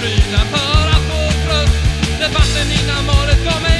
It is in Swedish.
prylar för att få tröst Debatten innan valet gav mig